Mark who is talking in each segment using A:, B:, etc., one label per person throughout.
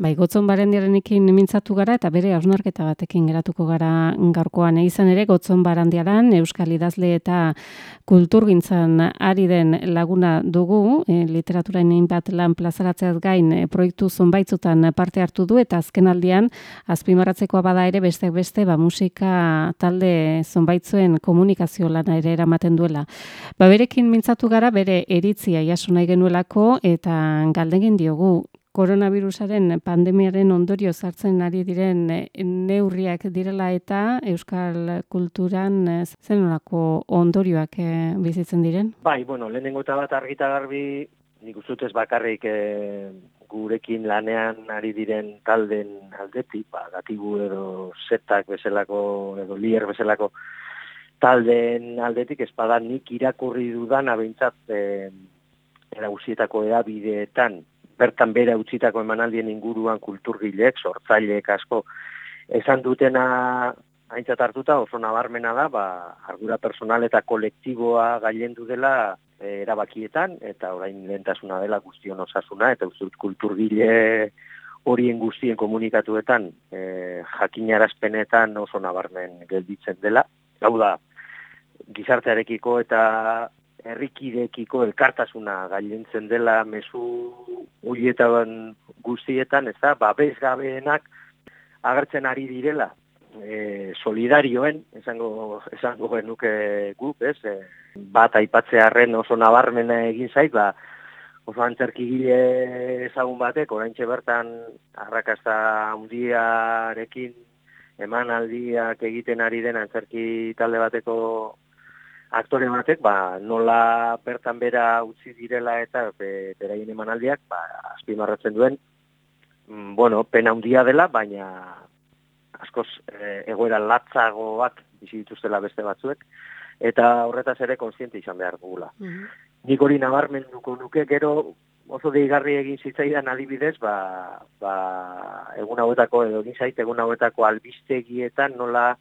A: Bai, gotzon barandiarenekin mintzatu gara eta bere hausnarketa batekin geratuko gara gaurkoan. E, izan ere, gotzon barandiaran Euskal Idazle eta Kulturgintzan ari den laguna dugu, e, literaturain bat lan plazaratzeaz gain e, proiektu zonbaitzutan parte hartu du eta azken aldian azpimarratzekoa bada ere beste beste ba, musika talde zonbaitzuen komunikazio lana ere eramaten duela. Ba, berekin mintzatu gara bere eritzia jaso genuelako eta galdegin diogu koronavirusaren pandemiaren ondorio zartzen ari diren eh, neurriak direla eta euskal kulturan eh, zenolako ondorioak eh, bizitzen diren?
B: Bai, bueno, lehenengo eta bat argita garbi, nik uzutez bakarrik gurekin lanean ari diren talden aldetik, ba, gatibu edo setak bezalako, edo lier bezalako talden aldetik, espada nik irakurri dudan abintzat eh, eragusietako edabideetan bertan bera utzitako emanaldien inguruan kulturgilek, sortzaileek asko, esan dutena haintzat hartuta oso nabarmena da, ba, ardura personal eta kolektiboa gailendu dela e, erabakietan, eta orain lehentasuna dela guztion osasuna, eta uzut kulturgile horien guztien komunikatuetan e, jakinarazpenetan oso nabarmen gelditzen dela. Hau da, gizartearekiko eta herrikidekiko elkartasuna gailentzen dela mezu huietan guztietan, ez da, babes gabeenak agertzen ari direla e, solidarioen, esango, esango genuke guk, ez, e, bat aipatzearen oso nabarmena egin zait, ba, oso antzerkigile ezagun batek, orain bertan arrakasta handiarekin emanaldiak egiten ari den antzerki talde bateko aktore batek, ba, nola bertan bera utzi direla eta be, beraien emanaldiak, ba, azpimarratzen duen, mm, bueno, pena handia dela, baina askoz e, egoera latzagoak bizi dituztela beste batzuek, eta horretaz ere konsiente izan behar dugula. Mm -hmm. Nik hori nabarmenduko nuke, gero oso deigarri egin zitzaidan adibidez, ba, ba, egun hauetako, edo egin egun hauetako albistegietan nola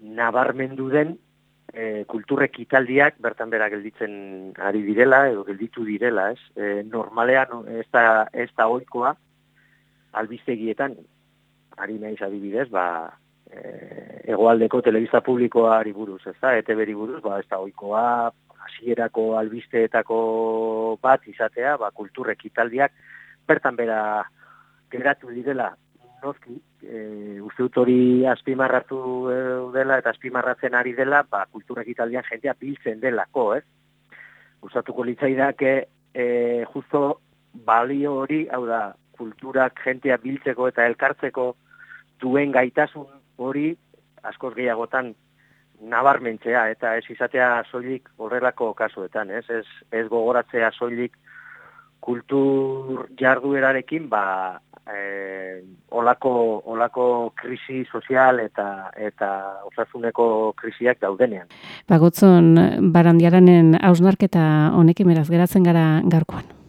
B: nabarmendu den e, kulturrek italdiak bertan bera gelditzen ari direla, edo gelditu direla, ez? E, normalean ez da, ez da oikoa, albiztegietan, ari nahiz adibidez, ba, e, egoaldeko telebista publikoa ari buruz, ez da? Ete beri buruz, ba, ez da oikoa, hasierako albisteetako bat izatea, ba, kulturrek italdiak, bertan bera geratu direla, noski, e, uste dut hori azpimarratu e, dela eta azpimarratzen ari dela, ba, kultura egitaldian jendea biltzen delako, ez? Gustatuko litzaidake e, justo balio hori, hau da, kulturak jentea biltzeko eta elkartzeko duen gaitasun hori askoz gehiagotan nabarmentzea eta ez izatea soilik horrelako kasuetan, ez? Ez, ez gogoratzea soilik kultur jarduerarekin ba eh, olako, olako krisi sozial eta eta osasuneko krisiak daudenean.
A: Bagotzon barandiaranen hausnarketa honekin beraz geratzen gara gaurkoan.